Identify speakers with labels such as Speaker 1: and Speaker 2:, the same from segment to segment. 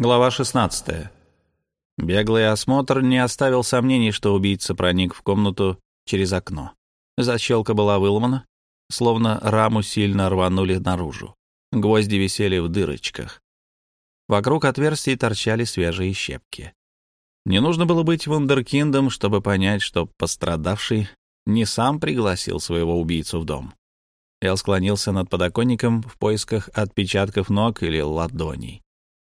Speaker 1: Глава 16. Беглый осмотр не оставил сомнений, что убийца проник в комнату через окно. Защелка была выломана, словно раму сильно рванули наружу. Гвозди висели в дырочках. Вокруг отверстий торчали свежие щепки. Не нужно было быть вундеркиндом, чтобы понять, что пострадавший не сам пригласил своего убийцу в дом. Эл склонился над подоконником в поисках отпечатков ног или ладоней.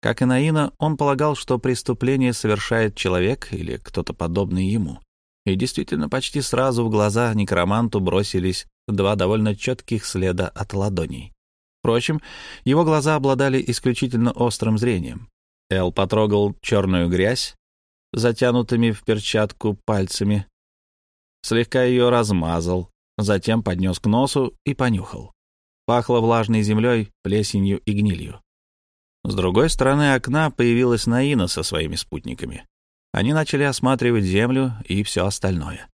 Speaker 1: Как и Наина, он полагал, что преступление совершает человек или кто-то подобный ему. И действительно, почти сразу в глаза некроманту бросились два довольно четких следа от ладоней. Впрочем, его глаза обладали исключительно острым зрением. Эл потрогал черную грязь, затянутыми в перчатку пальцами, слегка ее размазал, затем поднес к носу и понюхал. Пахло влажной землей, плесенью и гнилью. С другой стороны окна появилась Наина со своими спутниками. Они начали осматривать землю и все остальное.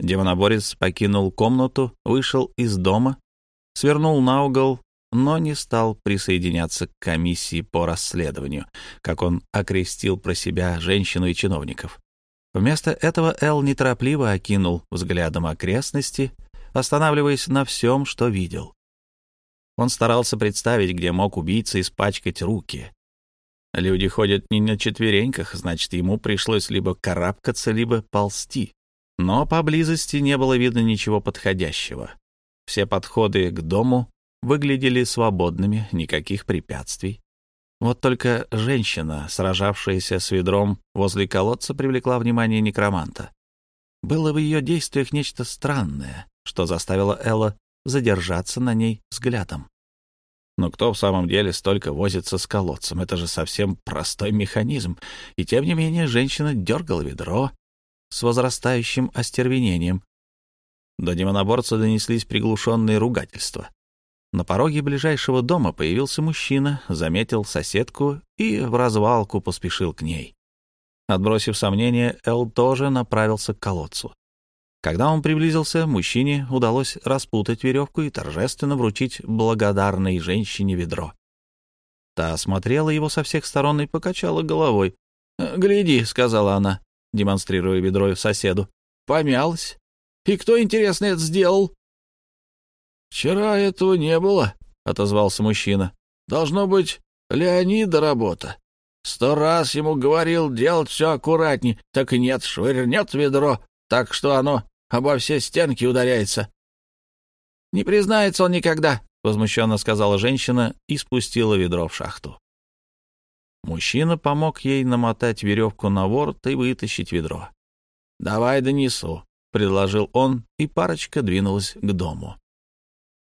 Speaker 1: Демоноборец покинул комнату, вышел из дома, свернул на угол, но не стал присоединяться к комиссии по расследованию, как он окрестил про себя женщину и чиновников. Вместо этого Эл неторопливо окинул взглядом окрестности, останавливаясь на всем, что видел. Он старался представить, где мог убийца испачкать руки. Люди ходят не на четвереньках, значит, ему пришлось либо карабкаться, либо ползти. Но поблизости не было видно ничего подходящего. Все подходы к дому выглядели свободными, никаких препятствий. Вот только женщина, сражавшаяся с ведром возле колодца, привлекла внимание некроманта. Было в ее действиях нечто странное, что заставило Элла задержаться на ней взглядом. Но кто в самом деле столько возится с колодцем? Это же совсем простой механизм. И тем не менее женщина дергала ведро с возрастающим остервенением. До демоноборца донеслись приглушенные ругательства. На пороге ближайшего дома появился мужчина, заметил соседку и в развалку поспешил к ней. Отбросив сомнения, Эл тоже направился к колодцу. Когда он приблизился, мужчине удалось распутать веревку и торжественно вручить благодарной женщине ведро. Та осмотрела его со всех сторон и покачала головой. «Гляди», — сказала она, демонстрируя ведро соседу. «Помялась. И кто, интересно, это сделал?» «Вчера этого не было», — отозвался мужчина. «Должно быть, Леонида работа. Сто раз ему говорил делать все аккуратней, так и нет, швырнет ведро, так что оно обо все стенки ударяется. — Не признается он никогда, — возмущенно сказала женщина и спустила ведро в шахту. Мужчина помог ей намотать веревку на ворот и вытащить ведро. — Давай донесу, — предложил он, и парочка двинулась к дому.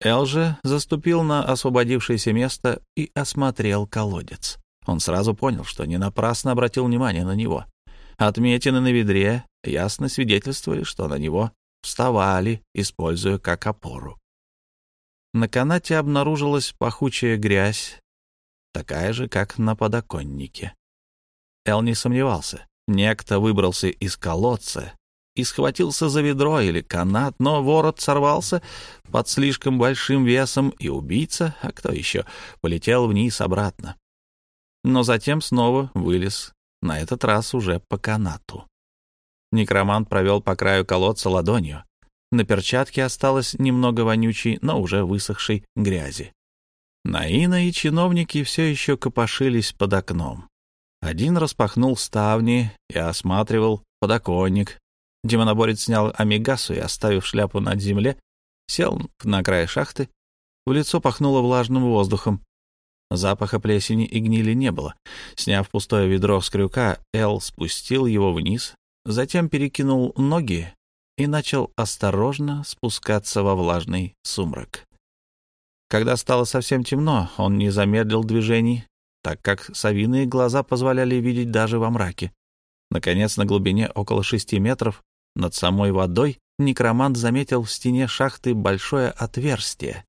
Speaker 1: Эл же заступил на освободившееся место и осмотрел колодец. Он сразу понял, что не напрасно обратил внимание на него. Отметины на ведре ясно свидетельствовали, что на него вставали, используя как опору. На канате обнаружилась пахучая грязь, такая же, как на подоконнике. Эл не сомневался. Некто выбрался из колодца и схватился за ведро или канат, но ворот сорвался под слишком большим весом, и убийца, а кто еще, полетел вниз обратно. Но затем снова вылез, на этот раз уже по канату. Некромант провел по краю колодца ладонью. На перчатке осталось немного вонючей, но уже высохшей грязи. Наина и чиновники все еще копошились под окном. Один распахнул ставни и осматривал подоконник. Демоноборец снял амигасу и, оставив шляпу над земле, сел на край шахты. В лицо пахнуло влажным воздухом. Запаха плесени и гнили не было. Сняв пустое ведро с крюка, Эл спустил его вниз, затем перекинул ноги и начал осторожно спускаться во влажный сумрак. Когда стало совсем темно, он не замедлил движений, так как совиные глаза позволяли видеть даже во мраке. Наконец, на глубине около шести метров над самой водой некромант заметил в стене шахты большое отверстие.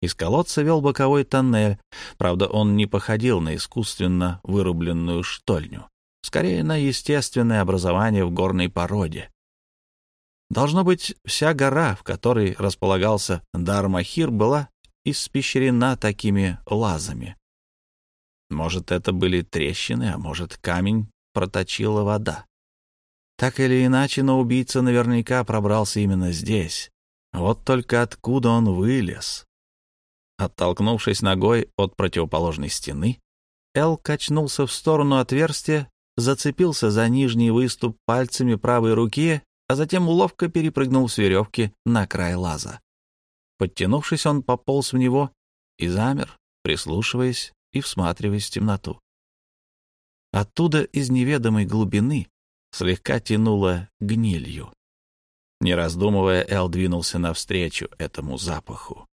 Speaker 1: Из колодца вел боковой тоннель, правда, он не походил на искусственно вырубленную штольню скорее на естественное образование в горной породе. Должно быть, вся гора, в которой располагался Дармахир, была испещрена такими лазами. Может, это были трещины, а может, камень проточила вода. Так или иначе, но убийца наверняка пробрался именно здесь. Вот только откуда он вылез? Оттолкнувшись ногой от противоположной стены, Эл качнулся в сторону отверстия, зацепился за нижний выступ пальцами правой руки, а затем ловко перепрыгнул с веревки на край лаза. Подтянувшись, он пополз в него и замер, прислушиваясь и всматриваясь в темноту. Оттуда из неведомой глубины слегка тянуло гнилью. Не раздумывая, Эл двинулся навстречу этому запаху.